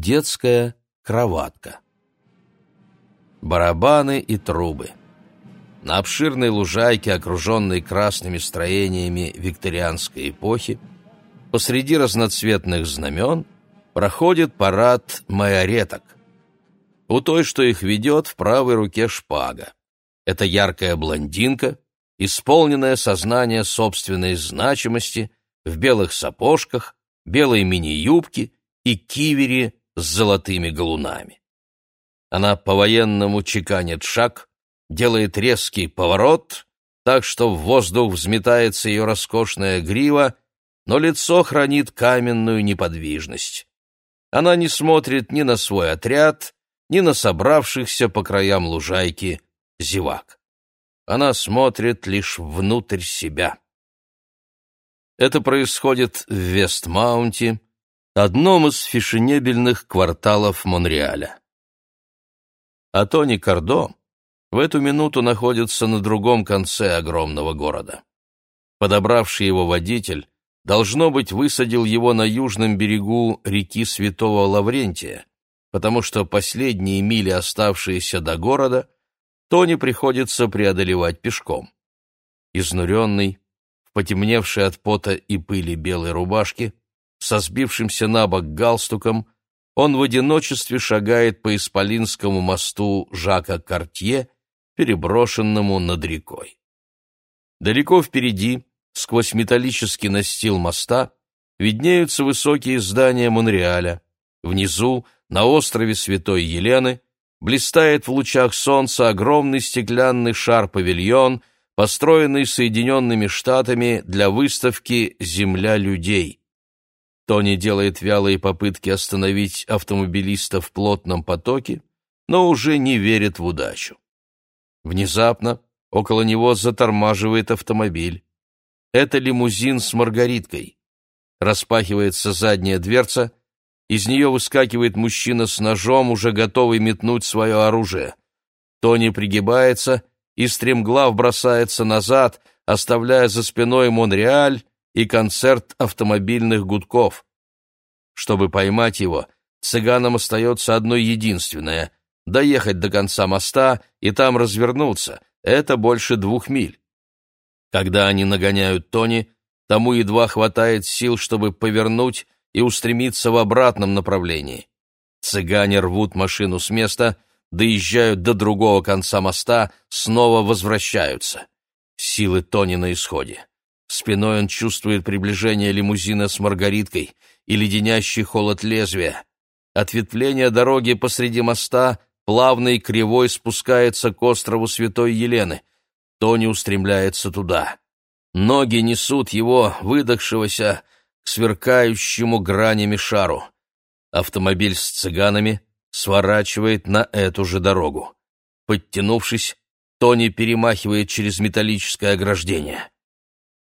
Детская кроватка. Барабаны и трубы. На обширной лужайке, окруженной красными строениями викторианской эпохи, посреди разноцветных знамен проходит парад майореток. У той, что их ведет, в правой руке шпага. Это яркая блондинка, исполненная сознание собственной значимости в белых сапожках, белой мини-юбке и кивере с золотыми галунами. Она по-военному чеканит шаг, делает резкий поворот, так что в воздух взметается ее роскошная грива, но лицо хранит каменную неподвижность. Она не смотрит ни на свой отряд, ни на собравшихся по краям лужайки зевак. Она смотрит лишь внутрь себя. Это происходит в Вестмаунте, одном из фешенебельных кварталов Монреаля. А Тони Кордо в эту минуту находится на другом конце огромного города. Подобравший его водитель, должно быть, высадил его на южном берегу реки Святого Лаврентия, потому что последние мили, оставшиеся до города, Тони приходится преодолевать пешком. Изнуренный, в потемневшей от пота и пыли белой рубашке, со сбившимся на бок галстуком, он в одиночестве шагает по Исполинскому мосту Жака Картье, переброшенному над рекой. Далеко впереди, сквозь металлический настил моста, виднеются высокие здания Монреаля. Внизу, на острове Святой Елены, блистает в лучах солнца огромный стеклянный шар-павильон, построенный Соединенными Штатами для выставки «Земля людей». Тони делает вялые попытки остановить автомобилиста в плотном потоке, но уже не верит в удачу. Внезапно около него затормаживает автомобиль. Это лимузин с маргариткой. Распахивается задняя дверца, из нее выскакивает мужчина с ножом, уже готовый метнуть свое оружие. Тони пригибается и стремглав бросается назад, оставляя за спиной Монреаль, и концерт автомобильных гудков. Чтобы поймать его, цыганам остается одно единственное — доехать до конца моста и там развернуться. Это больше двух миль. Когда они нагоняют Тони, тому едва хватает сил, чтобы повернуть и устремиться в обратном направлении. Цыгане рвут машину с места, доезжают до другого конца моста, снова возвращаются. Силы Тони на исходе. Спиной он чувствует приближение лимузина с маргариткой и леденящий холод лезвия. Ответвление дороги посреди моста плавной кривой спускается к острову Святой Елены. Тони устремляется туда. Ноги несут его, выдохшегося, к сверкающему гранями шару. Автомобиль с цыганами сворачивает на эту же дорогу. Подтянувшись, Тони перемахивает через металлическое ограждение.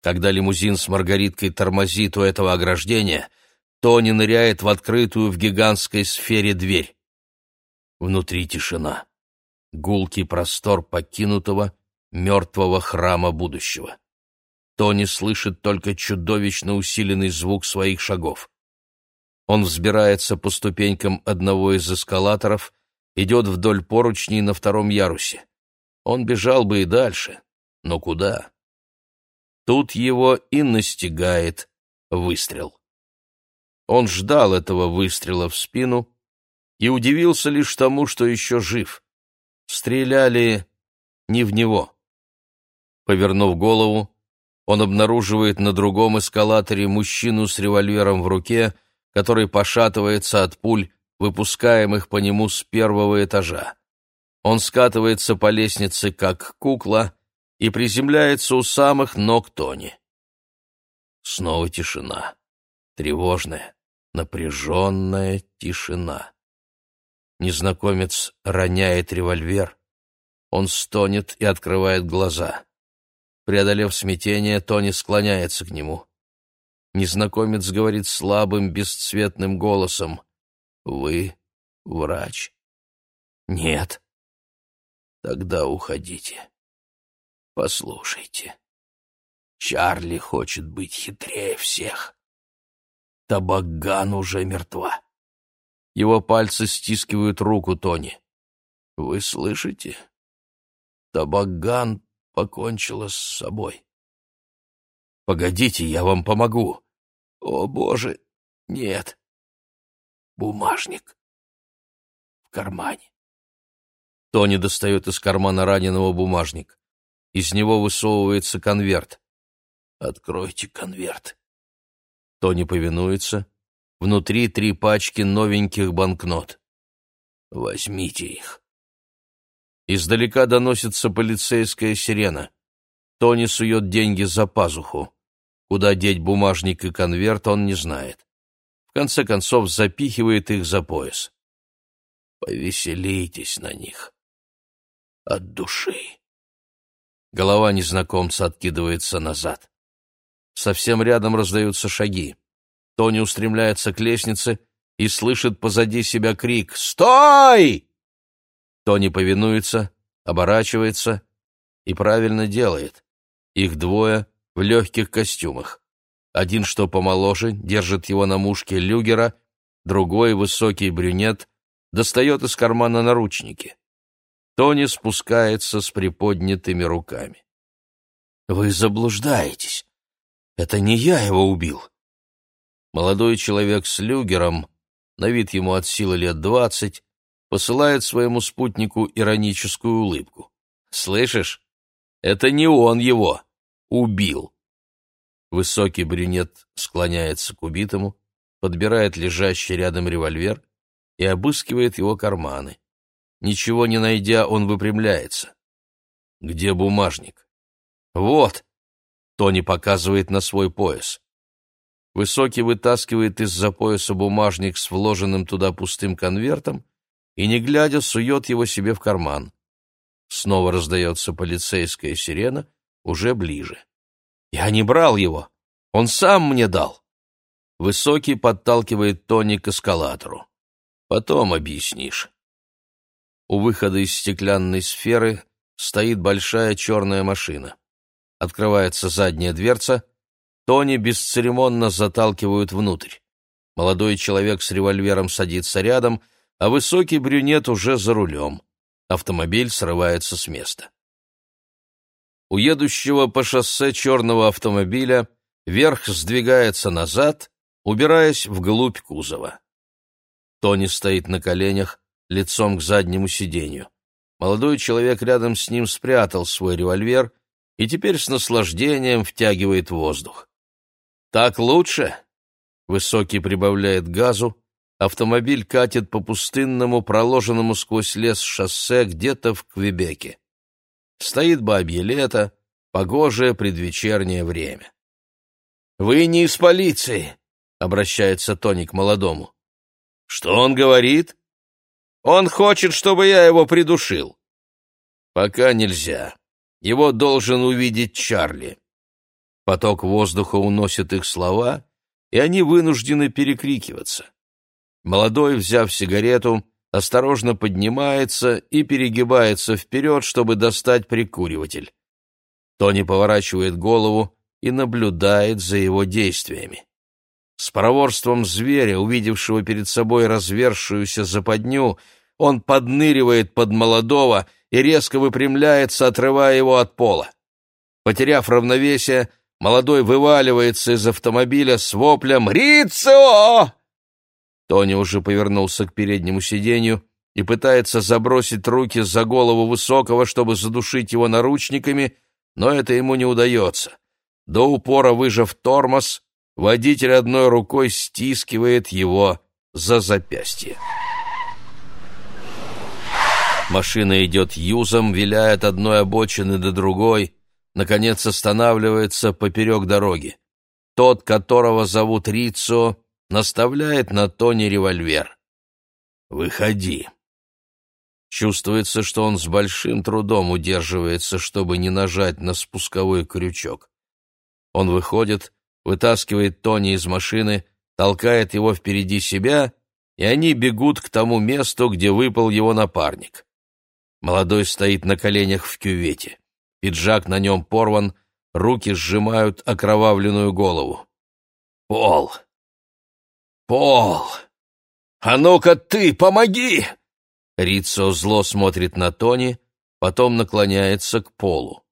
Когда лимузин с Маргариткой тормозит у этого ограждения, Тони ныряет в открытую в гигантской сфере дверь. Внутри тишина. Гулкий простор покинутого, мертвого храма будущего. Тони слышит только чудовищно усиленный звук своих шагов. Он взбирается по ступенькам одного из эскалаторов, идет вдоль поручней на втором ярусе. Он бежал бы и дальше, но куда? Тут его и настигает выстрел. Он ждал этого выстрела в спину и удивился лишь тому, что еще жив. Стреляли не в него. Повернув голову, он обнаруживает на другом эскалаторе мужчину с револьвером в руке, который пошатывается от пуль, выпускаемых по нему с первого этажа. Он скатывается по лестнице, как кукла, и приземляется у самых ног Тони. Снова тишина. Тревожная, напряженная тишина. Незнакомец роняет револьвер. Он стонет и открывает глаза. Преодолев смятение, Тони склоняется к нему. Незнакомец говорит слабым, бесцветным голосом. «Вы врач?» «Нет». «Тогда уходите». Послушайте, Чарли хочет быть хитрее всех. Табаган уже мертва. Его пальцы стискивают руку Тони. Вы слышите? Табаган покончила с собой. Погодите, я вам помогу. О, боже, нет. Бумажник в кармане. Тони достает из кармана раненого бумажник. Из него высовывается конверт. «Откройте конверт». Тони повинуется. Внутри три пачки новеньких банкнот. «Возьмите их». Издалека доносится полицейская сирена. Тони сует деньги за пазуху. Куда деть бумажник и конверт, он не знает. В конце концов, запихивает их за пояс. Повеселитесь на них. От души. Голова незнакомца откидывается назад. Совсем рядом раздаются шаги. Тони устремляется к лестнице и слышит позади себя крик «Стой!». Тони повинуется, оборачивается и правильно делает. Их двое в легких костюмах. Один, что помоложе, держит его на мушке люгера, другой, высокий брюнет, достает из кармана наручники. Тони спускается с приподнятыми руками. «Вы заблуждаетесь. Это не я его убил». Молодой человек с люгером, на вид ему от силы лет двадцать, посылает своему спутнику ироническую улыбку. «Слышишь? Это не он его убил». Высокий брюнет склоняется к убитому, подбирает лежащий рядом револьвер и обыскивает его карманы. Ничего не найдя, он выпрямляется. «Где бумажник?» «Вот!» — Тони показывает на свой пояс. Высокий вытаскивает из-за пояса бумажник с вложенным туда пустым конвертом и, не глядя, сует его себе в карман. Снова раздается полицейская сирена, уже ближе. «Я не брал его! Он сам мне дал!» Высокий подталкивает Тони к эскалатору. «Потом объяснишь». У выхода из стеклянной сферы стоит большая черная машина. Открывается задняя дверца. Тони бесцеремонно заталкивают внутрь. Молодой человек с револьвером садится рядом, а высокий брюнет уже за рулем. Автомобиль срывается с места. У едущего по шоссе черного автомобиля верх сдвигается назад, убираясь вглубь кузова. Тони стоит на коленях, лицом к заднему сиденью. Молодой человек рядом с ним спрятал свой револьвер и теперь с наслаждением втягивает воздух. «Так лучше!» Высокий прибавляет газу, автомобиль катит по пустынному, проложенному сквозь лес шоссе где-то в Квебеке. Стоит бабье лето, погожее предвечернее время. «Вы не из полиции!» — обращается Тони к молодому. «Что он говорит?» Он хочет, чтобы я его придушил. Пока нельзя. Его должен увидеть Чарли. Поток воздуха уносит их слова, и они вынуждены перекрикиваться. Молодой, взяв сигарету, осторожно поднимается и перегибается вперед, чтобы достать прикуриватель. Тони поворачивает голову и наблюдает за его действиями. С проворством зверя, увидевшего перед собой развершуюся западню, он подныривает под молодого и резко выпрямляется, отрывая его от пола. Потеряв равновесие, молодой вываливается из автомобиля с воплем «Рицо!». Тони уже повернулся к переднему сиденью и пытается забросить руки за голову высокого, чтобы задушить его наручниками, но это ему не удается. До упора выжав тормоз, водитель одной рукой стискивает его за запястье. Машина идет юзом, виляет одной обочины до другой, наконец останавливается поперек дороги. Тот, которого зовут Рицо, наставляет на Тони револьвер. «Выходи». Чувствуется, что он с большим трудом удерживается, чтобы не нажать на спусковой крючок. Он выходит, вытаскивает Тони из машины, толкает его впереди себя, и они бегут к тому месту, где выпал его напарник. Молодой стоит на коленях в кювете. Пиджак на нем порван, руки сжимают окровавленную голову. «Пол! Пол! А ну-ка ты, помоги!» Рицо зло смотрит на Тони, потом наклоняется к полу.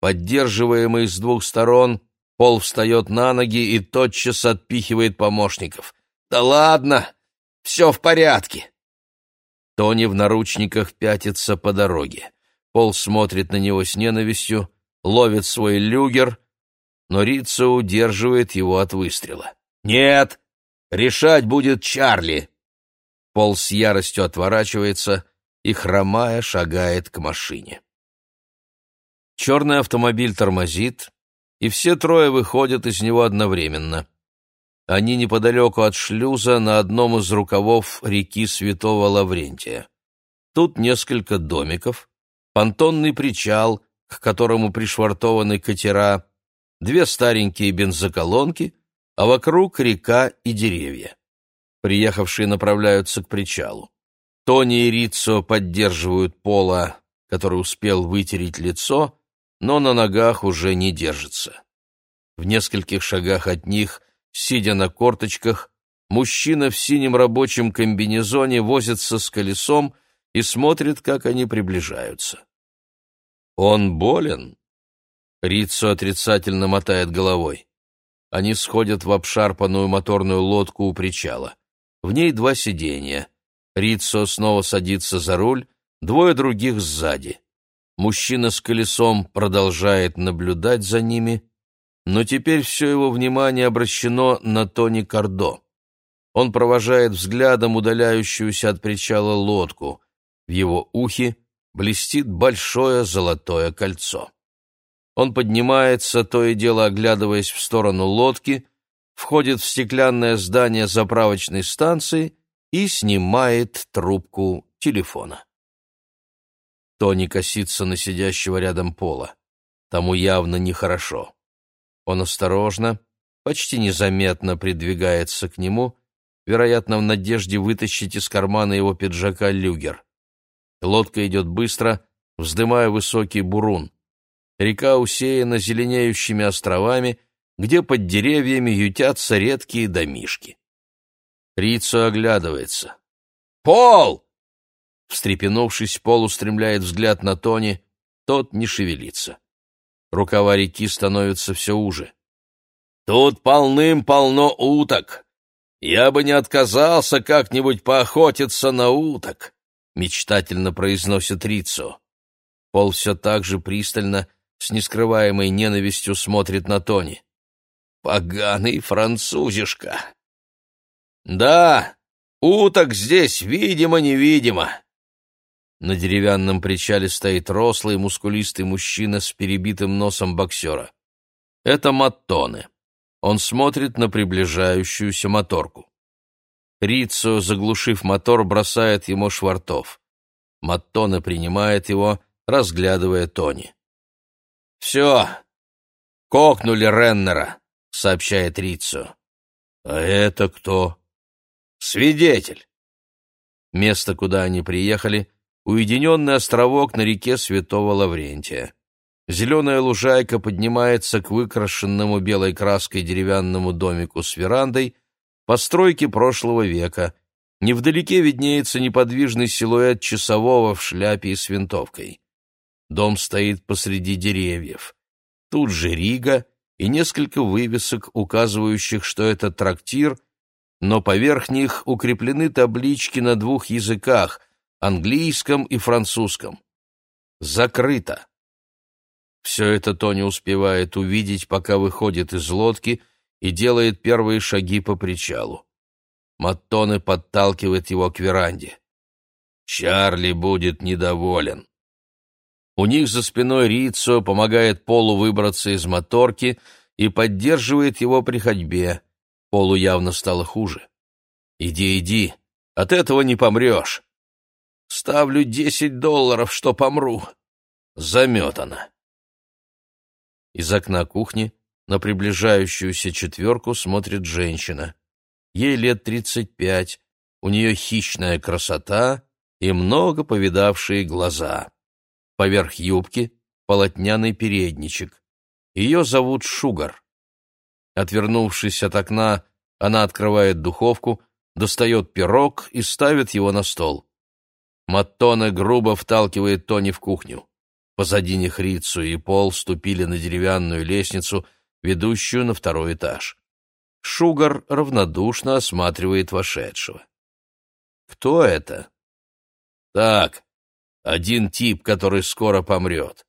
Поддерживаемый с двух сторон, Пол встает на ноги и тотчас отпихивает помощников. «Да ладно! Все в порядке!» Тони в наручниках пятится по дороге. Пол смотрит на него с ненавистью, ловит свой люгер, но Рица удерживает его от выстрела. «Нет! Решать будет Чарли!» Пол с яростью отворачивается и, хромая, шагает к машине. Черный автомобиль тормозит, и все трое выходят из него одновременно. Они неподалеку от шлюза на одном из рукавов реки Святого Лаврентия. Тут несколько домиков, понтонный причал, к которому пришвартованы катера, две старенькие бензоколонки, а вокруг река и деревья. Приехавшие направляются к причалу. Тони и Риццо поддерживают Пола, который успел вытереть лицо, но на ногах уже не держится. В нескольких шагах от них, сидя на корточках, мужчина в синем рабочем комбинезоне возится с колесом и смотрит, как они приближаются. «Он болен?» Рицо отрицательно мотает головой. Они сходят в обшарпанную моторную лодку у причала. В ней два сиденья. Рицо снова садится за руль, двое других сзади. Мужчина с колесом продолжает наблюдать за ними, но теперь все его внимание обращено на Тони Кардо. Он провожает взглядом удаляющуюся от причала лодку. В его ухе блестит большое золотое кольцо. Он поднимается, то и дело оглядываясь в сторону лодки, входит в стеклянное здание заправочной станции и снимает трубку телефона. Тони косится на сидящего рядом пола. Тому явно нехорошо. Он осторожно, почти незаметно придвигается к нему, вероятно, в надежде вытащить из кармана его пиджака люгер. Лодка идет быстро, вздымая высокий бурун. Река усеяна зеленеющими островами, где под деревьями ютятся редкие домишки. Рицу оглядывается. «Пол!» Встрепенувшись, Пол устремляет взгляд на Тони, тот не шевелится. Рукава реки становятся все уже. «Тут полным-полно уток. Я бы не отказался как-нибудь поохотиться на уток», — мечтательно произносит Рицо. Пол все так же пристально, с нескрываемой ненавистью смотрит на Тони. «Поганый французишка!» «Да, уток здесь видимо-невидимо!» На деревянном причале стоит рослый, мускулистый мужчина с перебитым носом боксера. Это Маттоне. Он смотрит на приближающуюся моторку. Рицо, заглушив мотор, бросает ему швартов. Маттоне принимает его, разглядывая Тони. «Все, кокнули Реннера», — сообщает Рицо. «А это кто?» «Свидетель». Место, куда они приехали — уединенный островок на реке Святого Лаврентия. Зеленая лужайка поднимается к выкрашенному белой краской деревянному домику с верандой, постройки прошлого века. Невдалеке виднеется неподвижный силуэт часового в шляпе и с винтовкой. Дом стоит посреди деревьев. Тут же Рига и несколько вывесок, указывающих, что это трактир, но поверх них укреплены таблички на двух языках, английском и французском. Закрыто. Все это Тони успевает увидеть, пока выходит из лодки и делает первые шаги по причалу. Маттоне подталкивает его к веранде. «Чарли будет недоволен», у них за спиной Рицо помогает Полу выбраться из моторки и поддерживает его при ходьбе. Полу явно стало хуже. «Иди, иди, от этого не помрешь. Ставлю десять долларов, что помру. Заметано. Из окна кухни на приближающуюся четверку смотрит женщина. Ей лет тридцать пять, у нее хищная красота и много повидавшие глаза. Поверх юбки полотняный передничек. Ее зовут Шугар. Отвернувшись от окна, она открывает духовку, достает пирог и ставит его на стол. Маттона грубо вталкивает Тони в кухню. Позади них Рицу и Пол ступили на деревянную лестницу, ведущую на второй этаж. Шугар равнодушно осматривает вошедшего. «Кто это?» «Так, один тип, который скоро помрет».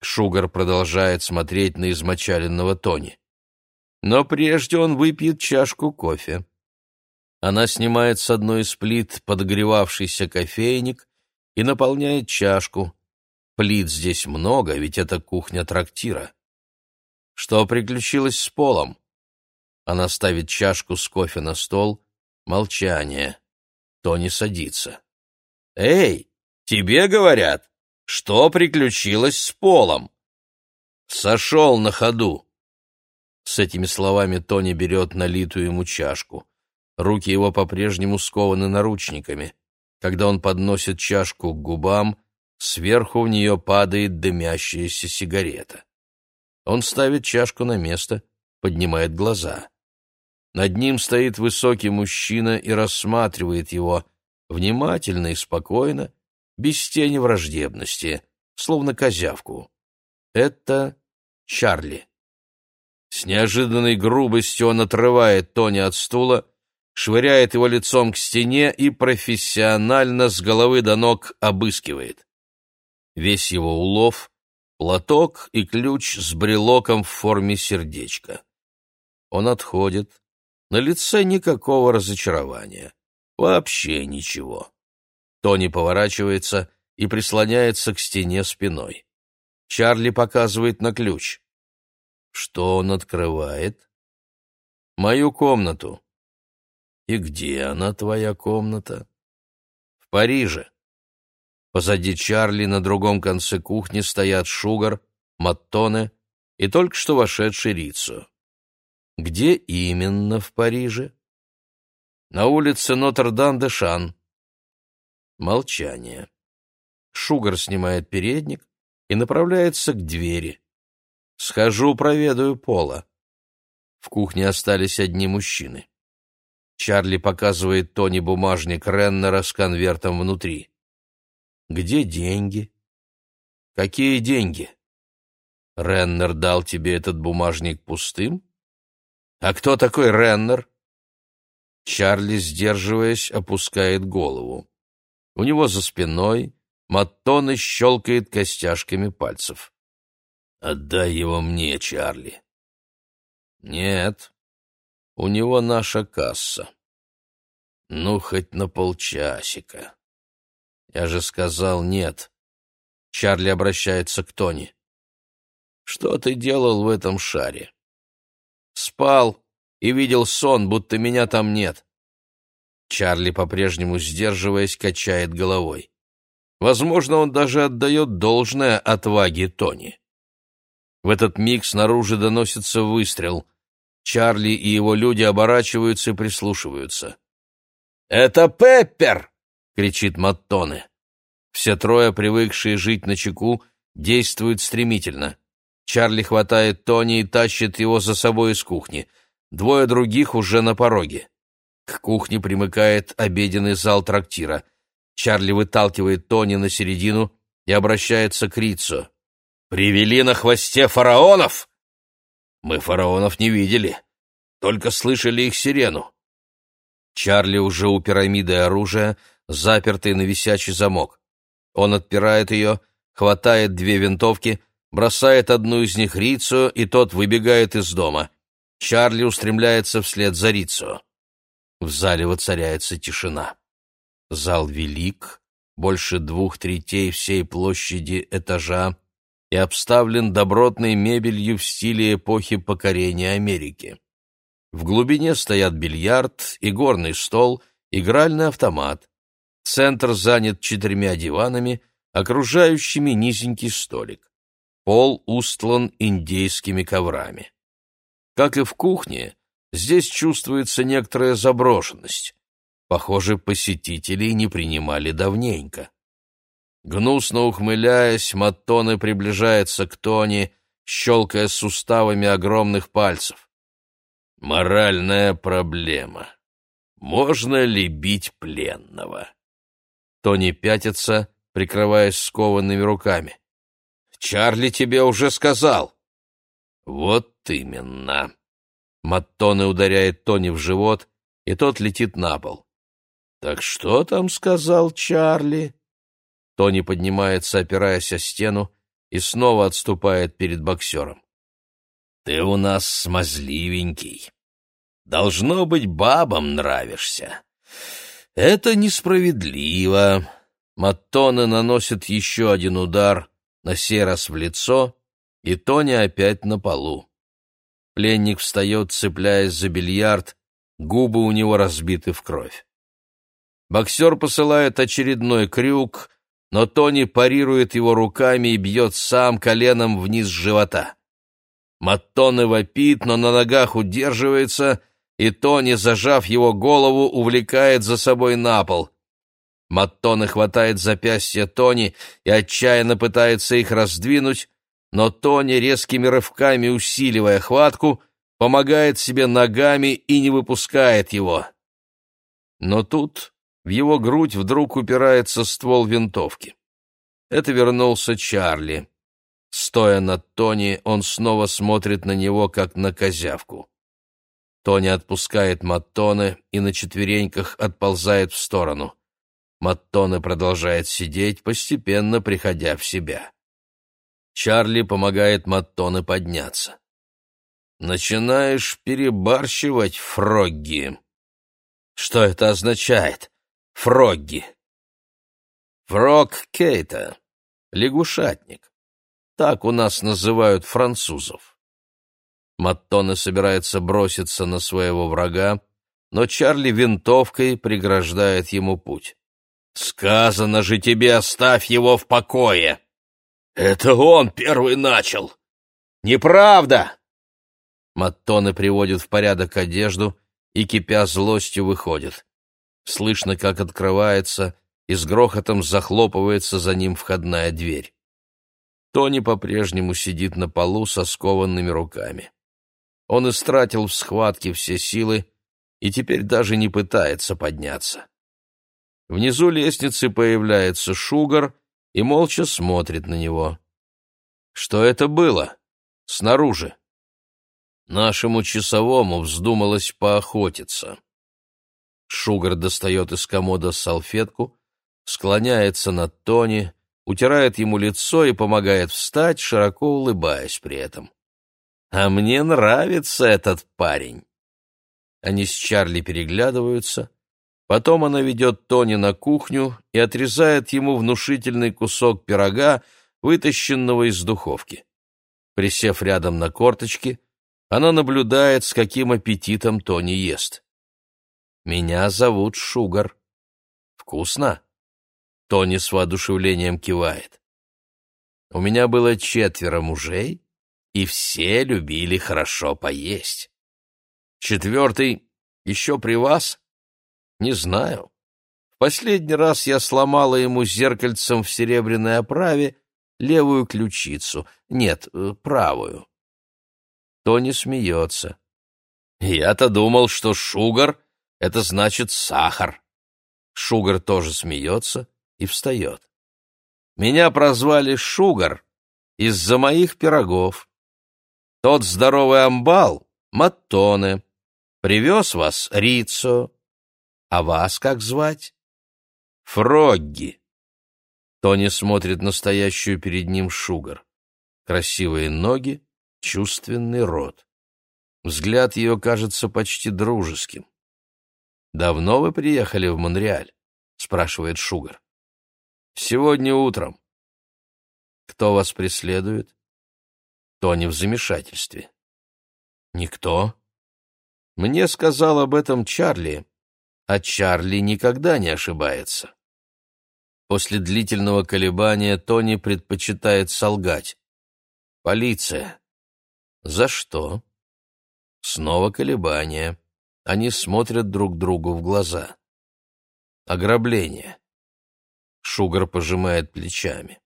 Шугар продолжает смотреть на измочаленного Тони. «Но прежде он выпьет чашку кофе». Она снимает с одной из плит подогревавшийся кофейник и наполняет чашку. Плит здесь много, ведь это кухня трактира. Что приключилось с полом? Она ставит чашку с кофе на стол. Молчание. Тони садится. «Эй, тебе говорят, что приключилось с полом?» «Сошел на ходу!» С этими словами Тони берет налитую ему чашку. Руки его по-прежнему скованы наручниками. Когда он подносит чашку к губам, сверху в нее падает дымящаяся сигарета. Он ставит чашку на место, поднимает глаза. Над ним стоит высокий мужчина и рассматривает его внимательно и спокойно, без тени враждебности, словно козявку. Это Чарли. С неожиданной грубостью он отрывает Тони от стула швыряет его лицом к стене и профессионально с головы до ног обыскивает. Весь его улов — платок и ключ с брелоком в форме сердечка. Он отходит. На лице никакого разочарования. Вообще ничего. Тони поворачивается и прислоняется к стене спиной. Чарли показывает на ключ. Что он открывает? Мою комнату. «И где она, твоя комната?» «В Париже». Позади Чарли на другом конце кухни стоят Шугар, Маттоне и только что вошедший Рицу. «Где именно в Париже?» «На улице Нотр-Дам-де-Шан». Молчание. Шугар снимает передник и направляется к двери. «Схожу, проведаю Пола». В кухне остались одни мужчины. Чарли показывает Тони бумажник Реннера с конвертом внутри. «Где деньги?» «Какие деньги?» «Реннер дал тебе этот бумажник пустым?» «А кто такой Реннер?» Чарли, сдерживаясь, опускает голову. У него за спиной Маттоны щелкает костяшками пальцев. «Отдай его мне, Чарли». «Нет, у него наша касса. Ну, хоть на полчасика. Я же сказал нет. Чарли обращается к Тони. Что ты делал в этом шаре? Спал и видел сон, будто меня там нет. Чарли, по-прежнему сдерживаясь, качает головой. Возможно, он даже отдает должное отваге Тони. В этот миг снаружи доносится выстрел. Чарли и его люди оборачиваются и прислушиваются. «Это Пеппер!» — кричит Маттоне. Все трое, привыкшие жить на чеку, действуют стремительно. Чарли хватает Тони и тащит его за собой из кухни. Двое других уже на пороге. К кухне примыкает обеденный зал трактира. Чарли выталкивает Тони на середину и обращается к Рицу. «Привели на хвосте фараонов!» Мы фараонов не видели, только слышали их сирену. Чарли уже у пирамиды оружия, запертый на висячий замок. Он отпирает ее, хватает две винтовки, бросает одну из них Рицу, и тот выбегает из дома. Чарли устремляется вслед за Рицу. В зале воцаряется тишина. Зал велик, больше двух третей всей площади этажа, и обставлен добротной мебелью в стиле эпохи покорения Америки. В глубине стоят бильярд, игорный стол, игральный автомат. Центр занят четырьмя диванами, окружающими низенький столик. Пол устлан индейскими коврами. Как и в кухне, здесь чувствуется некоторая заброшенность. Похоже, посетителей не принимали давненько. Гнусно ухмыляясь, Маттоне приближается к Тони, щелкая суставами огромных пальцев. Моральная проблема. Можно ли бить пленного? Тони пятится, прикрываясь скованными руками. Чарли тебе уже сказал. Вот именно. Маттоне ударяет Тони в живот, и тот летит на пол. Так что там сказал Чарли? Тони поднимается, опираясь о стену, и снова отступает перед боксером. «Ты у нас смазливенький. Должно быть, бабам нравишься. Это несправедливо». Маттоне наносит еще один удар, на сей раз в лицо, и Тони опять на полу. Пленник встает, цепляясь за бильярд, губы у него разбиты в кровь. Боксер посылает очередной крюк, но Тони парирует его руками и бьет сам коленом вниз живота. Маттоне вопит, но на ногах удерживается, и Тони, зажав его голову, увлекает за собой на пол. Маттоне хватает запястья Тони и отчаянно пытается их раздвинуть, но Тони, резкими рывками усиливая хватку, помогает себе ногами и не выпускает его. Но тут в его грудь вдруг упирается ствол винтовки. Это вернулся Чарли. Стоя над Тони, он снова смотрит на него, как на козявку. Тони отпускает Маттоне и на четвереньках отползает в сторону. Маттоне продолжает сидеть, постепенно приходя в себя. Чарли помогает Маттоне подняться. «Начинаешь перебарщивать, Фрогги». «Что это означает?» Фрогги. Фрог Кейта. Лягушатник. Так у нас называют французов. Маттоне собирается броситься на своего врага, но Чарли винтовкой преграждает ему путь. «Сказано же тебе, оставь его в покое!» «Это он первый начал!» «Неправда!» Маттоне приводит в порядок одежду и, кипя злостью, выходит. Слышно, как открывается и с грохотом захлопывается за ним входная дверь. Тони по-прежнему сидит на полу со скованными руками. Он истратил в схватке все силы и теперь даже не пытается подняться. Внизу лестницы появляется Шугар и молча смотрит на него. Что это было? Снаружи. Нашему часовому вздумалось поохотиться. Шугар достает из комода салфетку, склоняется над Тони, утирает ему лицо и помогает встать, широко улыбаясь при этом. «А мне нравится этот парень!» Они с Чарли переглядываются. Потом она ведет Тони на кухню и отрезает ему внушительный кусок пирога, вытащенного из духовки. Присев рядом на корточки, она наблюдает, с каким аппетитом Тони ест. «Меня зовут Шугар». «Вкусно?» Тони с воодушевлением кивает. «У меня было четверо мужей, и все любили хорошо поесть. Четвертый еще при вас? Не знаю. В последний раз я сломала ему зеркальцем в серебряной оправе левую ключицу, нет, э, правую». Тони смеется. «Я-то думал, что Шугар это значит сахар. Шугар тоже смеется и встает. Меня прозвали Шугар из-за моих пирогов. Тот здоровый амбал — Маттоне. Привез вас Рицо. А вас как звать? Фрогги. Тони смотрит настоящую перед ним Шугар. Красивые ноги, чувственный рот. Взгляд ее кажется почти дружеским. «Давно вы приехали в Монреаль?» — спрашивает Шугар. «Сегодня утром». «Кто вас преследует?» Тони в замешательстве. «Никто?» «Мне сказал об этом Чарли, а Чарли никогда не ошибается». После длительного колебания Тони предпочитает солгать. «Полиция». «За что?» Снова колебания. Они смотрят друг другу в глаза. Ограбление. Шугар пожимает плечами.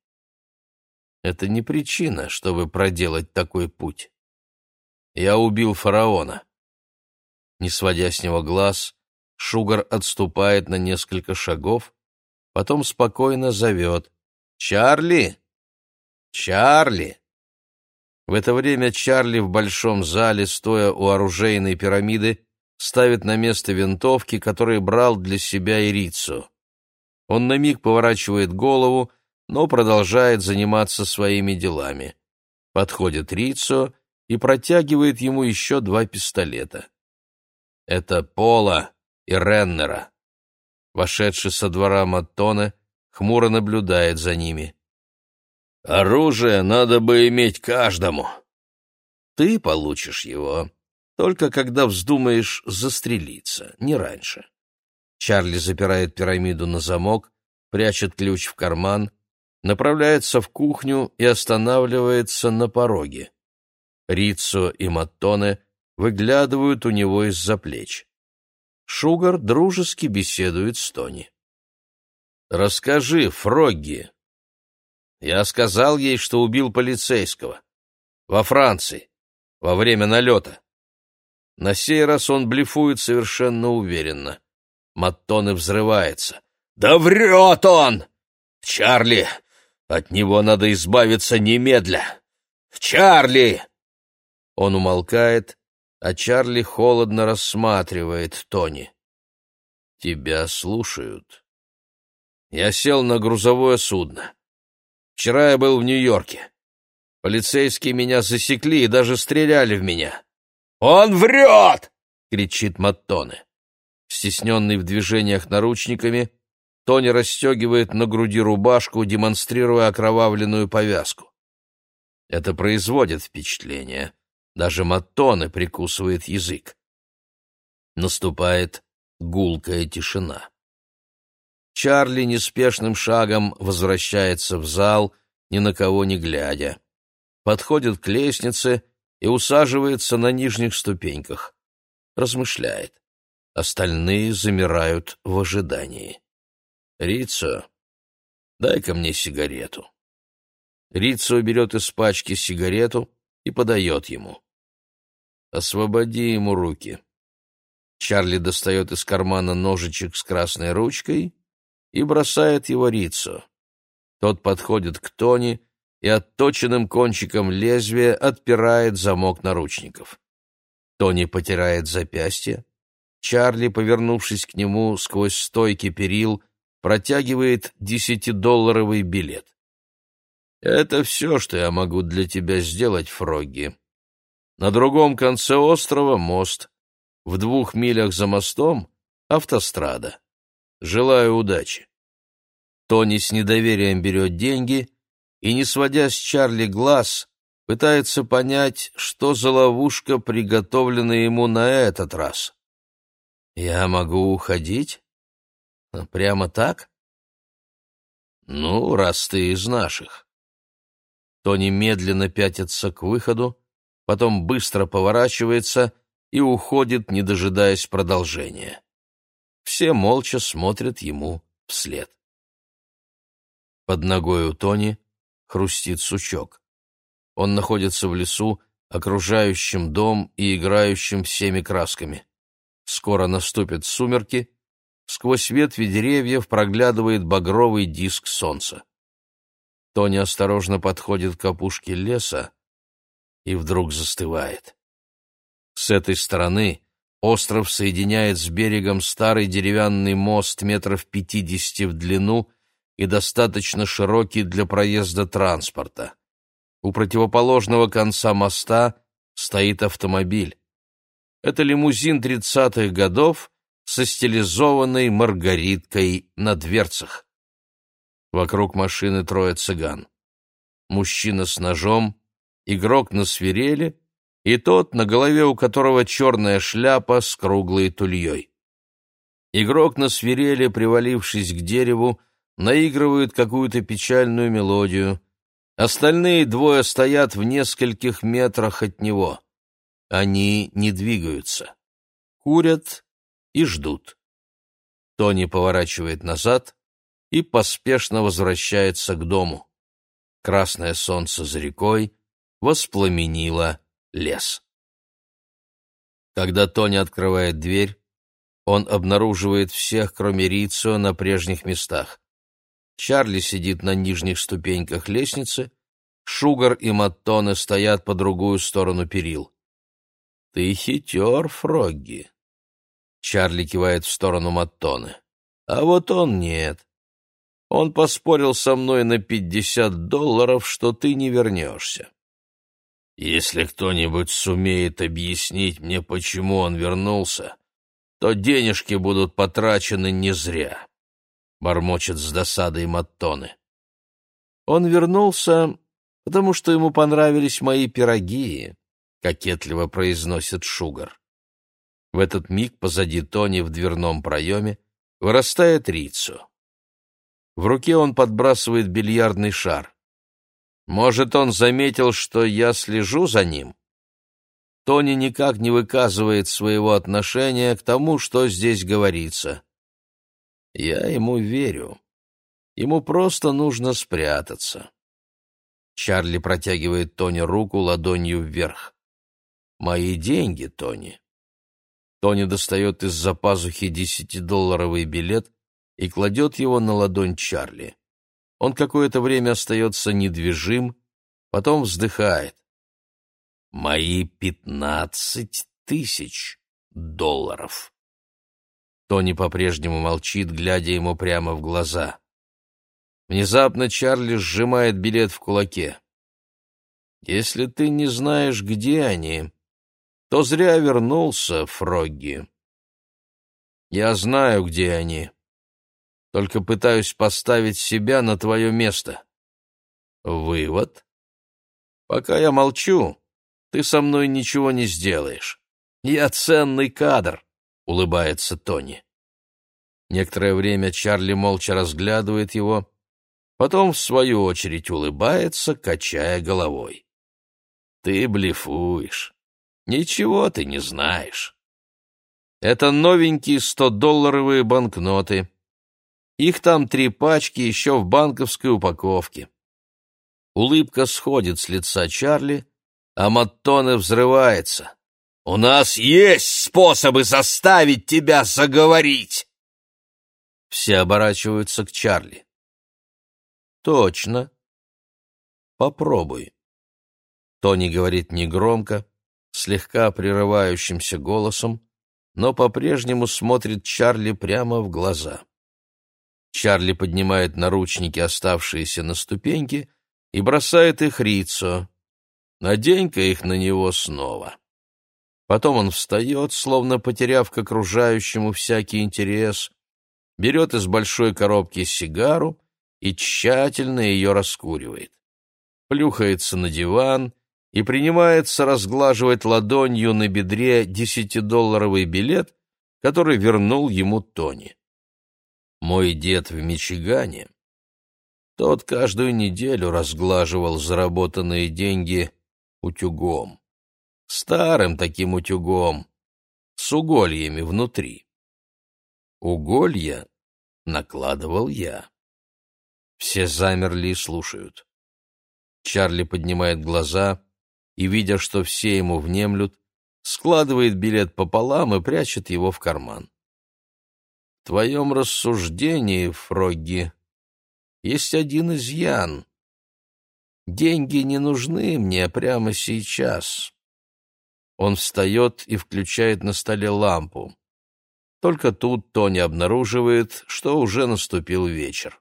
Это не причина, чтобы проделать такой путь. Я убил фараона. Не сводя с него глаз, Шугар отступает на несколько шагов, потом спокойно зовет. «Чарли! Чарли!» В это время Чарли в большом зале, стоя у оружейной пирамиды, ставит на место винтовки, которые брал для себя Ирицу. Он на миг поворачивает голову, но продолжает заниматься своими делами. Подходит Рицу и протягивает ему еще два пистолета. Это Пола и Реннера. Вошедший со двора Маттона хмуро наблюдает за ними. «Оружие надо бы иметь каждому. Ты получишь его», только когда вздумаешь застрелиться, не раньше. Чарли запирает пирамиду на замок, прячет ключ в карман, направляется в кухню и останавливается на пороге. Рицо и Маттоне выглядывают у него из-за плеч. Шугар дружески беседует с Тони. «Расскажи, Фрогги!» Я сказал ей, что убил полицейского. Во Франции. Во время налета. На сей раз он блефует совершенно уверенно. Маттоне взрывается. «Да врет он! Чарли! От него надо избавиться немедля! Чарли!» Он умолкает, а Чарли холодно рассматривает Тони. «Тебя слушают». Я сел на грузовое судно. Вчера я был в Нью-Йорке. Полицейские меня засекли и даже стреляли в меня. «Он врет!» — кричит Маттоне. Стесненный в движениях наручниками, Тони расстегивает на груди рубашку, демонстрируя окровавленную повязку. Это производит впечатление. Даже Маттоне прикусывает язык. Наступает гулкая тишина. Чарли неспешным шагом возвращается в зал, ни на кого не глядя. Подходит к лестнице — и усаживается на нижних ступеньках. Размышляет. Остальные замирают в ожидании. Рицо, дай-ка мне сигарету. Рицо берет из пачки сигарету и подает ему. Освободи ему руки. Чарли достает из кармана ножичек с красной ручкой и бросает его Рицо. Тот подходит к Тони и отточенным кончиком лезвия отпирает замок наручников. Тони потирает запястье. Чарли, повернувшись к нему сквозь стойки перил, протягивает десятидолларовый билет. «Это все, что я могу для тебя сделать, Фрогги. На другом конце острова — мост. В двух милях за мостом — автострада. Желаю удачи». Тони с недоверием берет деньги — и, не сводя с Чарли глаз, пытается понять, что за ловушка приготовлена ему на этот раз. «Я могу уходить? Ну, прямо так?» «Ну, раз ты из наших». Тони медленно пятится к выходу, потом быстро поворачивается и уходит, не дожидаясь продолжения. Все молча смотрят ему вслед. Под ногой у Тони хрустит сучок. Он находится в лесу, окружающем дом и играющем всеми красками. Скоро наступят сумерки, сквозь ветви деревьев проглядывает багровый диск солнца. Тони осторожно подходит к опушке леса и вдруг застывает. С этой стороны остров соединяет с берегом старый деревянный мост метров пятидесяти в длину и достаточно широкий для проезда транспорта. У противоположного конца моста стоит автомобиль. Это лимузин 30-х годов со стилизованной маргариткой на дверцах. Вокруг машины трое цыган. Мужчина с ножом, игрок на свирели и тот, на голове у которого черная шляпа с круглой тульей. Игрок на свирели, привалившись к дереву, наигрывают какую-то печальную мелодию. Остальные двое стоят в нескольких метрах от него. Они не двигаются. Курят и ждут. Тони поворачивает назад и поспешно возвращается к дому. Красное солнце за рекой воспламенило лес. Когда Тони открывает дверь, он обнаруживает всех, кроме Рицио, на прежних местах. Чарли сидит на нижних ступеньках лестницы, Шугар и Маттоне стоят по другую сторону перил. «Ты хитер, Фрогги!» Чарли кивает в сторону Маттоне. «А вот он нет. Он поспорил со мной на пятьдесят долларов, что ты не вернешься». «Если кто-нибудь сумеет объяснить мне, почему он вернулся, то денежки будут потрачены не зря», — бормочет с досадой Маттоне. Он вернулся, потому что ему понравились мои пироги, — кокетливо произносит Шугар. В этот миг позади Тони в дверном проеме вырастает Рицу. В руке он подбрасывает бильярдный шар. Может, он заметил, что я слежу за ним? Тони никак не выказывает своего отношения к тому, что здесь говорится. Я ему верю. Ему просто нужно спрятаться. Чарли протягивает Тони руку ладонью вверх. «Мои деньги, Тони». Тони достает из-за пазухи десятидолларовый билет и кладет его на ладонь Чарли. Он какое-то время остается недвижим, потом вздыхает. «Мои пятнадцать тысяч долларов». Тони по-прежнему молчит, глядя ему прямо в глаза. Внезапно Чарли сжимает билет в кулаке. «Если ты не знаешь, где они, то зря вернулся, Фрогги. Я знаю, где они. Только пытаюсь поставить себя на твое место». «Вывод?» «Пока я молчу, ты со мной ничего не сделаешь. Я ценный кадр. — улыбается Тони. Некоторое время Чарли молча разглядывает его, потом, в свою очередь, улыбается, качая головой. «Ты блефуешь. Ничего ты не знаешь. Это новенькие стодолларовые банкноты. Их там три пачки еще в банковской упаковке». Улыбка сходит с лица Чарли, а Маттоне взрывается. У нас есть способы заставить тебя заговорить!» Все оборачиваются к Чарли. «Точно. Попробуй». Тони говорит негромко, слегка прерывающимся голосом, но по-прежнему смотрит Чарли прямо в глаза. Чарли поднимает наручники, оставшиеся на ступеньке, и бросает их Рицо. Надень-ка их на него снова. Потом он встает, словно потеряв к окружающему всякий интерес, берет из большой коробки сигару и тщательно ее раскуривает. Плюхается на диван и принимается разглаживать ладонью на бедре десятидолларовый билет, который вернул ему Тони. Мой дед в Мичигане. Тот каждую неделю разглаживал заработанные деньги утюгом старым таким утюгом, с угольями внутри. Уголья накладывал я. Все замерли и слушают. Чарли поднимает глаза и, видя, что все ему внемлют, складывает билет пополам и прячет его в карман. В твоем рассуждении, Фрогги, есть один изъян. Деньги не нужны мне прямо сейчас. Он встает и включает на столе лампу. Только тут Тони обнаруживает, что уже наступил вечер.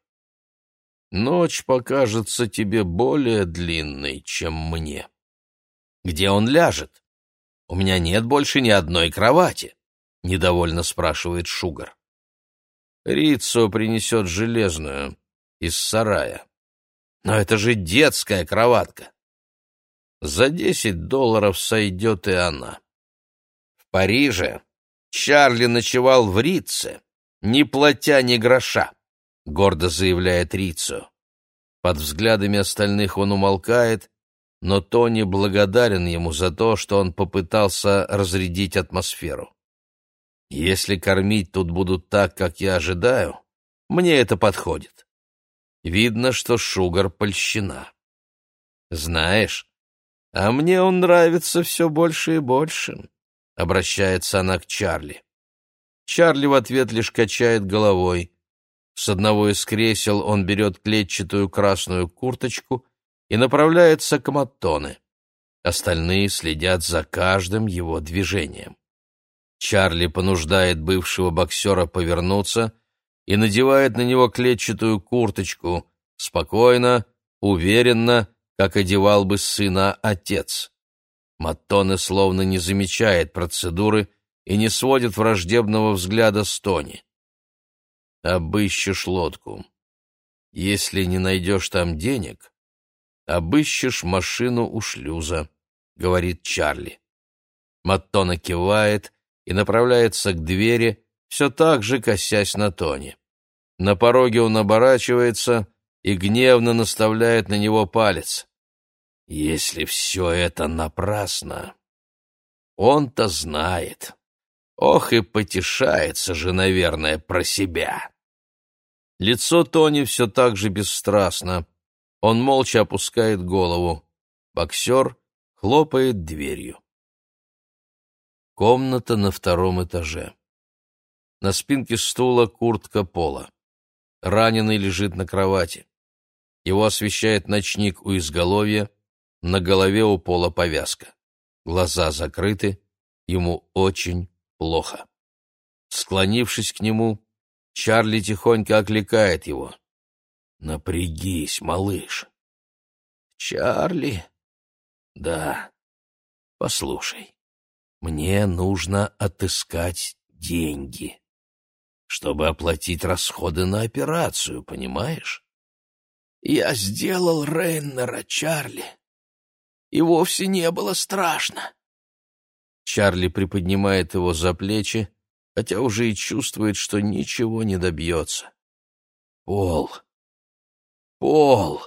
«Ночь покажется тебе более длинной, чем мне». «Где он ляжет?» «У меня нет больше ни одной кровати», — недовольно спрашивает Шугар. «Рицо принесет железную из сарая». «Но это же детская кроватка!» За десять долларов сойдет и она. В Париже Чарли ночевал в Рице, не платя ни гроша, — гордо заявляет Рицу. Под взглядами остальных он умолкает, но Тони благодарен ему за то, что он попытался разрядить атмосферу. «Если кормить тут будут так, как я ожидаю, мне это подходит». Видно, что Шугар польщена. «Знаешь, «А мне он нравится все больше и больше», — обращается она к Чарли. Чарли в ответ лишь качает головой. С одного из кресел он берет клетчатую красную курточку и направляется к Маттоне. Остальные следят за каждым его движением. Чарли понуждает бывшего боксера повернуться и надевает на него клетчатую курточку, спокойно, уверенно как одевал бы сына отец. Маттоне словно не замечает процедуры и не сводит враждебного взгляда с Тони. «Обыщешь лодку. Если не найдешь там денег, обыщешь машину у шлюза», — говорит Чарли. Маттона кивает и направляется к двери, все так же косясь на Тони. На пороге он оборачивается — и гневно наставляет на него палец. Если все это напрасно, он-то знает. Ох, и потешается же, наверное, про себя. Лицо Тони все так же бесстрастно. Он молча опускает голову. Боксер хлопает дверью. Комната на втором этаже. На спинке стула куртка пола. Раненый лежит на кровати. Его освещает ночник у изголовья, на голове у пола повязка. Глаза закрыты, ему очень плохо. Склонившись к нему, Чарли тихонько окликает его. «Напрягись, малыш!» «Чарли?» «Да. Послушай, мне нужно отыскать деньги, чтобы оплатить расходы на операцию, понимаешь?» Я сделал Рейннера, Чарли. И вовсе не было страшно. Чарли приподнимает его за плечи, хотя уже и чувствует, что ничего не добьется. Пол! Пол!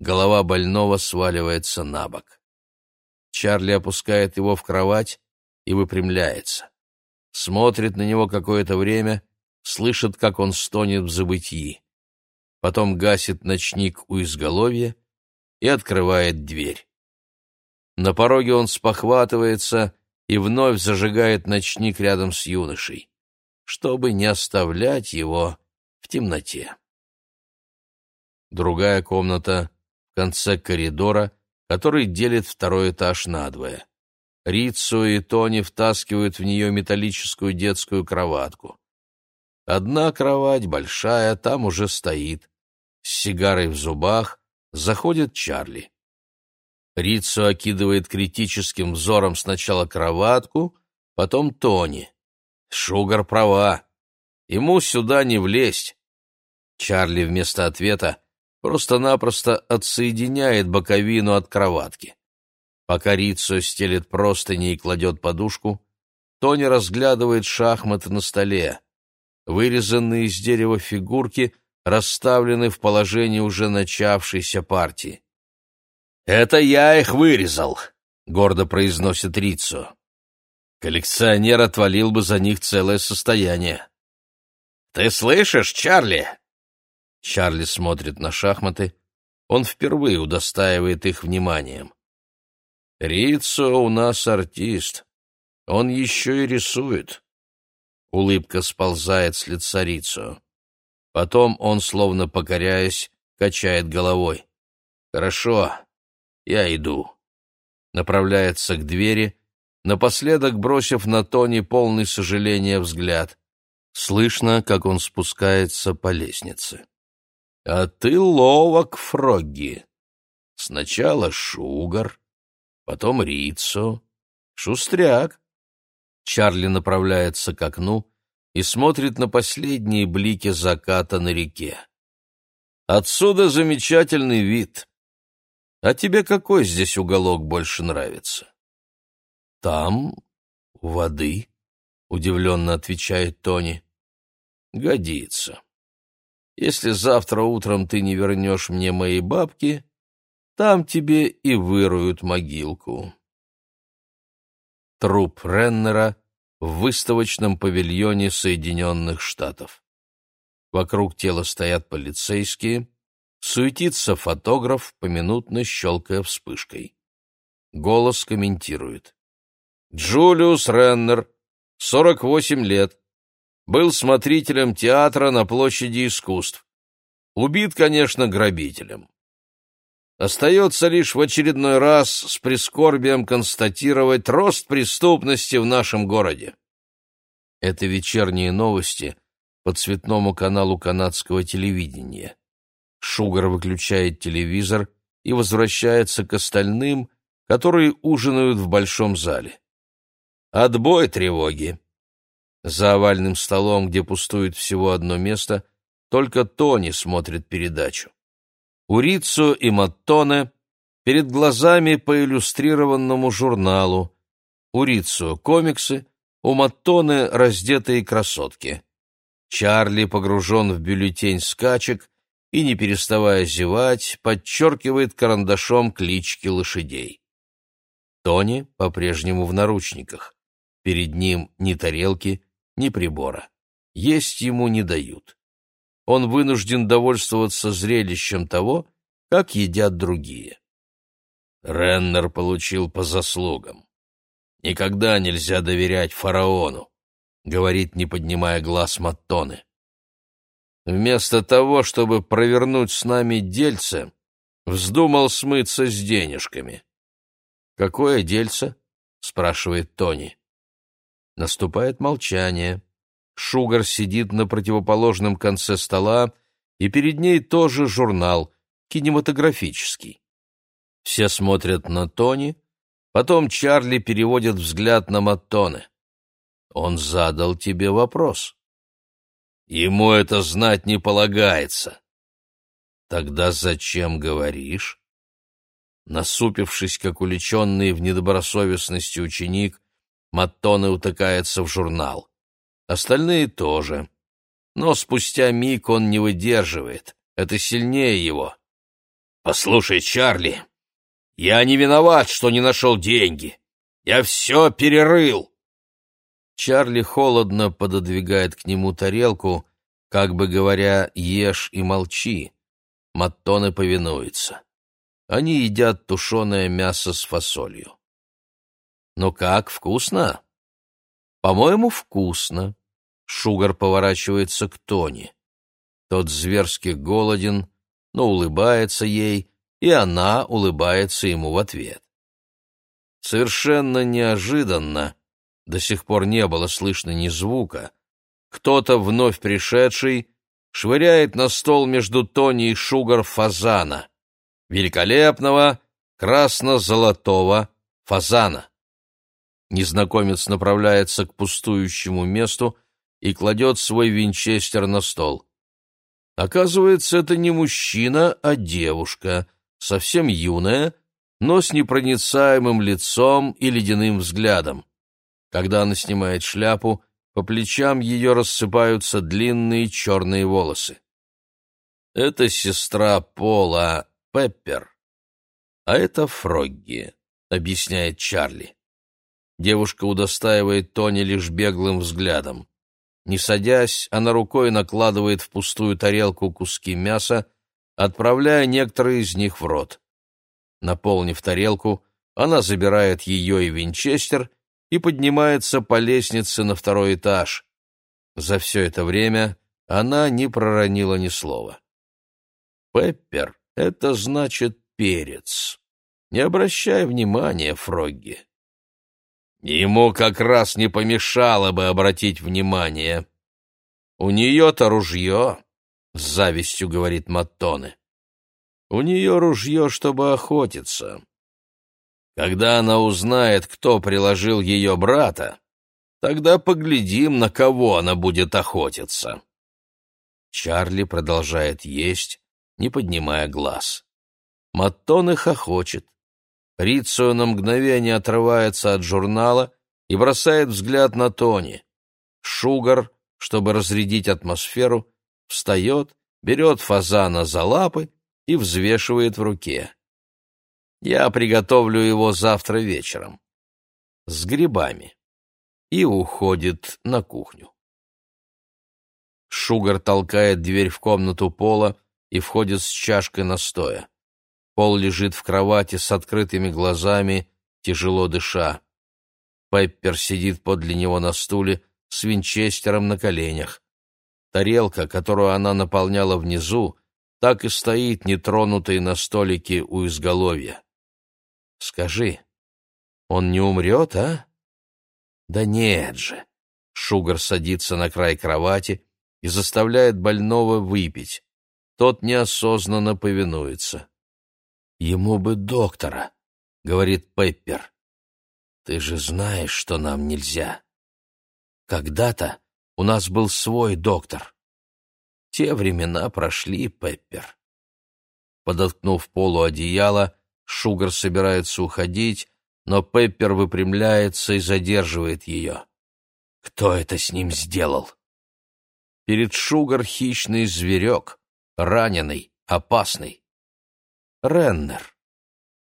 Голова больного сваливается на бок. Чарли опускает его в кровать и выпрямляется. Смотрит на него какое-то время, слышит, как он стонет в забытии потом гасит ночник у изголовья и открывает дверь. На пороге он спохватывается и вновь зажигает ночник рядом с юношей, чтобы не оставлять его в темноте. Другая комната в конце коридора, который делит второй этаж надвое. Рицу и Тони втаскивают в нее металлическую детскую кроватку. Одна кровать, большая, там уже стоит с сигарой в зубах, заходит Чарли. Рицу окидывает критическим взором сначала кроватку, потом Тони. Шугар права. Ему сюда не влезть. Чарли вместо ответа просто-напросто отсоединяет боковину от кроватки. Пока Рицо стелет простыни и кладет подушку, Тони разглядывает шахматы на столе. Вырезанные из дерева фигурки — расставлены в положении уже начавшейся партии. «Это я их вырезал», — гордо произносит Рицо. Коллекционер отвалил бы за них целое состояние. «Ты слышишь, Чарли?» Чарли смотрит на шахматы. Он впервые удостаивает их вниманием. Рицо у нас артист. Он еще и рисует». Улыбка сползает с лица Рицо. Потом он, словно покоряясь, качает головой. «Хорошо, я иду». Направляется к двери, напоследок бросив на Тони полный сожаления взгляд. Слышно, как он спускается по лестнице. «А ты ловок, Фрогги. Сначала Шугар, потом Рицо. Шустряк». Чарли направляется к окну, и смотрит на последние блики заката на реке. Отсюда замечательный вид. А тебе какой здесь уголок больше нравится? Там у воды, удивленно отвечает Тони. Годится. Если завтра утром ты не вернешь мне мои бабки, там тебе и выруют могилку. Труп Реннера в выставочном павильоне Соединенных Штатов. Вокруг тела стоят полицейские, суетится фотограф, поминутно щелкая вспышкой. Голос комментирует. Джулиус Реннер, 48 лет, был смотрителем театра на площади искусств. Убит, конечно, грабителем. Остается лишь в очередной раз с прискорбием констатировать рост преступности в нашем городе. Это вечерние новости по цветному каналу канадского телевидения. Шугар выключает телевизор и возвращается к остальным, которые ужинают в большом зале. Отбой тревоги. За овальным столом, где пустует всего одно место, только Тони смотрит передачу. Урицу и Маттоне перед глазами по иллюстрированному журналу, Урицу комиксы, у Маттоне раздетые красотки. Чарли погружен в бюллетень скачек и, не переставая зевать, подчеркивает карандашом клички лошадей. Тони по-прежнему в наручниках. Перед ним ни тарелки, ни прибора. Есть ему не дают он вынужден довольствоваться зрелищем того, как едят другие. Реннер получил по заслугам. «Никогда нельзя доверять фараону», — говорит, не поднимая глаз Маттоны. «Вместо того, чтобы провернуть с нами дельце, вздумал смыться с денежками». «Какое дельце?» — спрашивает Тони. Наступает молчание. Шугар сидит на противоположном конце стола, и перед ней тоже журнал, кинематографический. Все смотрят на Тони, потом Чарли переводит взгляд на Маттоне. Он задал тебе вопрос. Ему это знать не полагается. Тогда зачем говоришь? Насупившись, как уличенный в недобросовестности ученик, Маттоне утыкается в журнал. Остальные тоже. Но спустя миг он не выдерживает. Это сильнее его. «Послушай, Чарли, я не виноват, что не нашел деньги. Я все перерыл!» Чарли холодно пододвигает к нему тарелку, как бы говоря «ешь и молчи». Маттоны повинуются. Они едят тушеное мясо с фасолью. «Ну как, вкусно?» По-моему, вкусно. Шугар поворачивается к Тони. Тот зверски голоден, но улыбается ей, и она улыбается ему в ответ. Совершенно неожиданно, до сих пор не было слышно ни звука, кто-то, вновь пришедший, швыряет на стол между Тони и Шугар фазана. Великолепного красно-золотого фазана. Незнакомец направляется к пустующему месту и кладет свой винчестер на стол. Оказывается, это не мужчина, а девушка, совсем юная, но с непроницаемым лицом и ледяным взглядом. Когда она снимает шляпу, по плечам ее рассыпаются длинные черные волосы. Это сестра Пола, Пеппер. А это Фрогги, объясняет Чарли. Девушка удостаивает Тони лишь беглым взглядом. Не садясь, она рукой накладывает в пустую тарелку куски мяса, отправляя некоторые из них в рот. Наполнив тарелку, она забирает ее и винчестер и поднимается по лестнице на второй этаж. За все это время она не проронила ни слова. «Пеппер — это значит перец. Не обращай внимания, Фрогги. Ему как раз не помешало бы обратить внимание. У нее-то ружье, — с завистью говорит Маттоне. У нее ружье, чтобы охотиться. Когда она узнает, кто приложил ее брата, тогда поглядим, на кого она будет охотиться. Чарли продолжает есть, не поднимая глаз. Маттоне хохочет. Рицио на мгновение отрывается от журнала и бросает взгляд на Тони. Шугар, чтобы разрядить атмосферу, встает, берет фазана за лапы и взвешивает в руке. Я приготовлю его завтра вечером. С грибами. И уходит на кухню. Шугар толкает дверь в комнату Пола и входит с чашкой настоя. Пол лежит в кровати с открытыми глазами, тяжело дыша. Пеппер сидит подле него на стуле с винчестером на коленях. Тарелка, которую она наполняла внизу, так и стоит нетронутой на столике у изголовья. «Скажи, он не умрет, а?» «Да нет же!» Шугар садится на край кровати и заставляет больного выпить. Тот неосознанно повинуется. «Ему бы доктора», — говорит Пеппер. «Ты же знаешь, что нам нельзя. Когда-то у нас был свой доктор. Те времена прошли, Пеппер». Подоткнув полу одеяла, Шугар собирается уходить, но Пеппер выпрямляется и задерживает ее. «Кто это с ним сделал?» Перед Шугар хищный зверек, раненый, опасный. Реннер.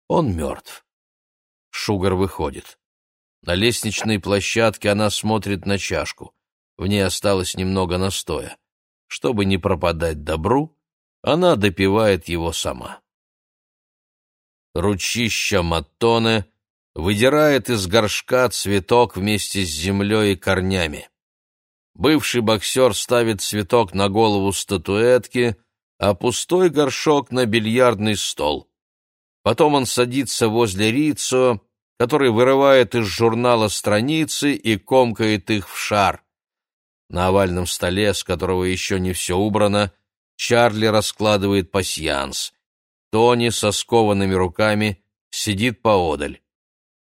Он мертв. Шугар выходит. На лестничной площадке она смотрит на чашку. В ней осталось немного настоя. Чтобы не пропадать добру, она допивает его сама. Ручища Маттоне выдирает из горшка цветок вместе с землей и корнями. Бывший боксер ставит цветок на голову статуэтки — а пустой горшок на бильярдный стол. Потом он садится возле Рицо, который вырывает из журнала страницы и комкает их в шар. На овальном столе, с которого еще не все убрано, Чарли раскладывает пасьянс. Тони со скованными руками сидит поодаль.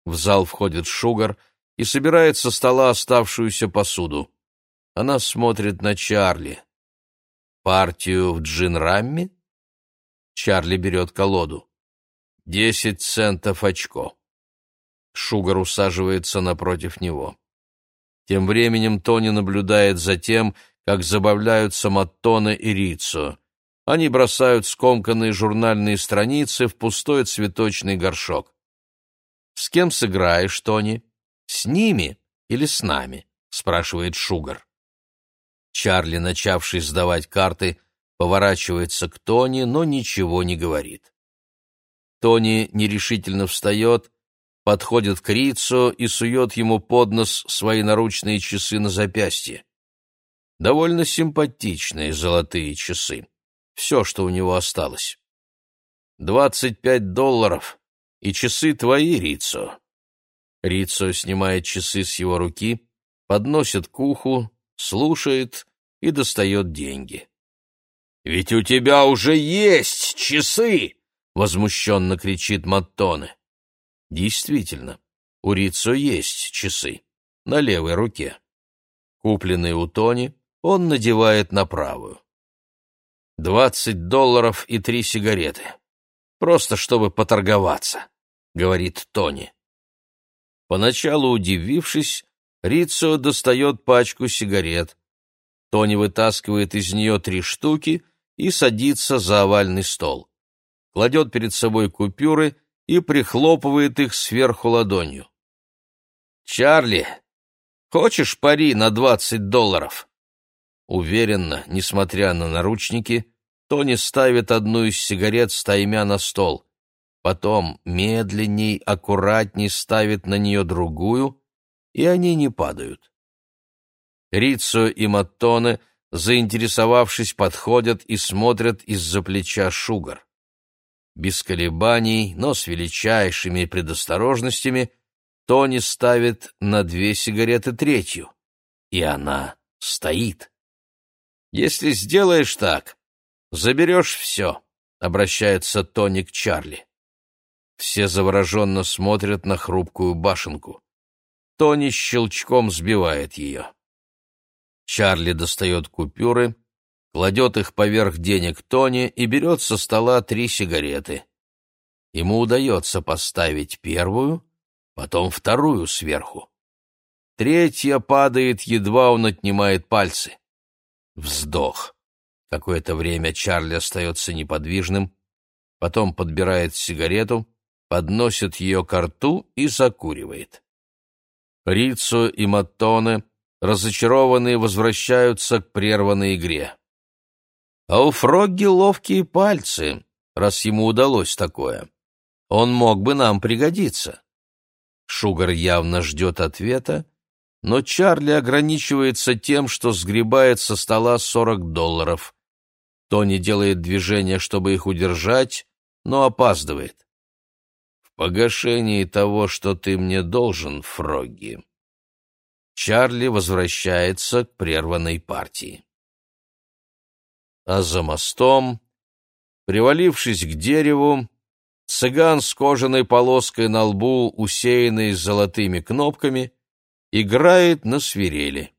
В зал входит Шугар и собирает со стола оставшуюся посуду. Она смотрит на Чарли. Партию в джинрамме? Чарли берет колоду. Десять центов очко. Шугар усаживается напротив него. Тем временем Тони наблюдает за тем, как забавляются Маттона и Рицо. Они бросают скомканные журнальные страницы в пустой цветочный горшок. «С кем сыграешь, Тони? С ними или с нами?» — спрашивает Шугар. Чарли, начавший сдавать карты, поворачивается к Тони, но ничего не говорит. Тони нерешительно встает, подходит к Рицу и сует ему под нос свои наручные часы на запястье. Довольно симпатичные золотые часы. Все, что у него осталось. «Двадцать пять долларов, и часы твои, Рицо». Рицо снимает часы с его руки, подносит к уху, слушает и достает деньги. «Ведь у тебя уже есть часы!» — возмущенно кричит Маттоне. Действительно, у Рицо есть часы на левой руке. Купленные у Тони, он надевает на правую. «Двадцать долларов и три сигареты. Просто чтобы поторговаться», — говорит Тони. Поначалу удивившись, Рицо достает пачку сигарет, Тони вытаскивает из нее три штуки и садится за овальный стол. Кладет перед собой купюры и прихлопывает их сверху ладонью. «Чарли, хочешь пари на двадцать долларов?» Уверенно, несмотря на наручники, Тони ставит одну из сигарет, стаймя на стол. Потом медленней, аккуратней ставит на нее другую, и они не падают. Рицио и Маттоне, заинтересовавшись, подходят и смотрят из-за плеча Шугар. Без колебаний, но с величайшими предосторожностями, Тони ставит на две сигареты третью. И она стоит. «Если сделаешь так, заберешь все», — обращается Тони к Чарли. Все завороженно смотрят на хрупкую башенку. Тони щелчком сбивает ее. Чарли достает купюры, кладет их поверх денег Тони и берет со стола три сигареты. Ему удается поставить первую, потом вторую сверху. Третья падает, едва он отнимает пальцы. Вздох. Какое-то время Чарли остается неподвижным, потом подбирает сигарету, подносит ее ко рту и закуривает. Рицу и Маттоне разочарованные возвращаются к прерванной игре. А у Фрогги ловкие пальцы, раз ему удалось такое. Он мог бы нам пригодиться. Шугар явно ждет ответа, но Чарли ограничивается тем, что сгребает со стола сорок долларов. Тони делает движение, чтобы их удержать, но опаздывает. «В погашении того, что ты мне должен, Фрогги», Чарли возвращается к прерванной партии. А за мостом, привалившись к дереву, цыган с кожаной полоской на лбу, усеянной золотыми кнопками, играет на свирели.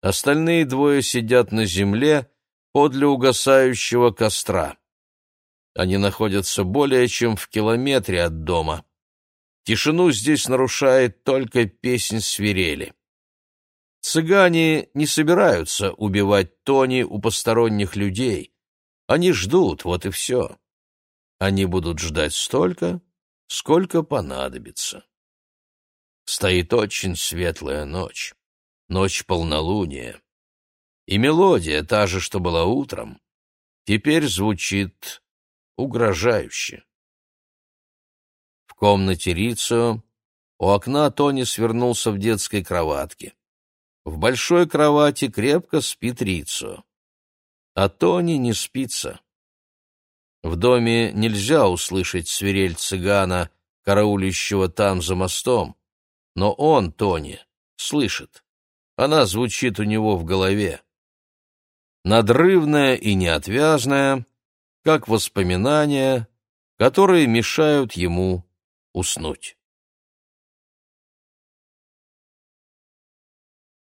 Остальные двое сидят на земле подле угасающего костра. Они находятся более чем в километре от дома. Тишину здесь нарушает только песнь свирели. Цыгане не собираются убивать Тони у посторонних людей. Они ждут, вот и все. Они будут ждать столько, сколько понадобится. Стоит очень светлая ночь, ночь полнолуния. И мелодия, та же, что была утром, теперь звучит угрожающе. В комнате Рицио у окна Тони свернулся в детской кроватке. В большой кровати крепко спит Рицо. А Тони не спится. В доме нельзя услышать свирель цыгана, караулищего там за мостом. Но он, Тони, слышит. Она звучит у него в голове. Надрывная и неотвязная, как воспоминания, которые мешают ему уснуть.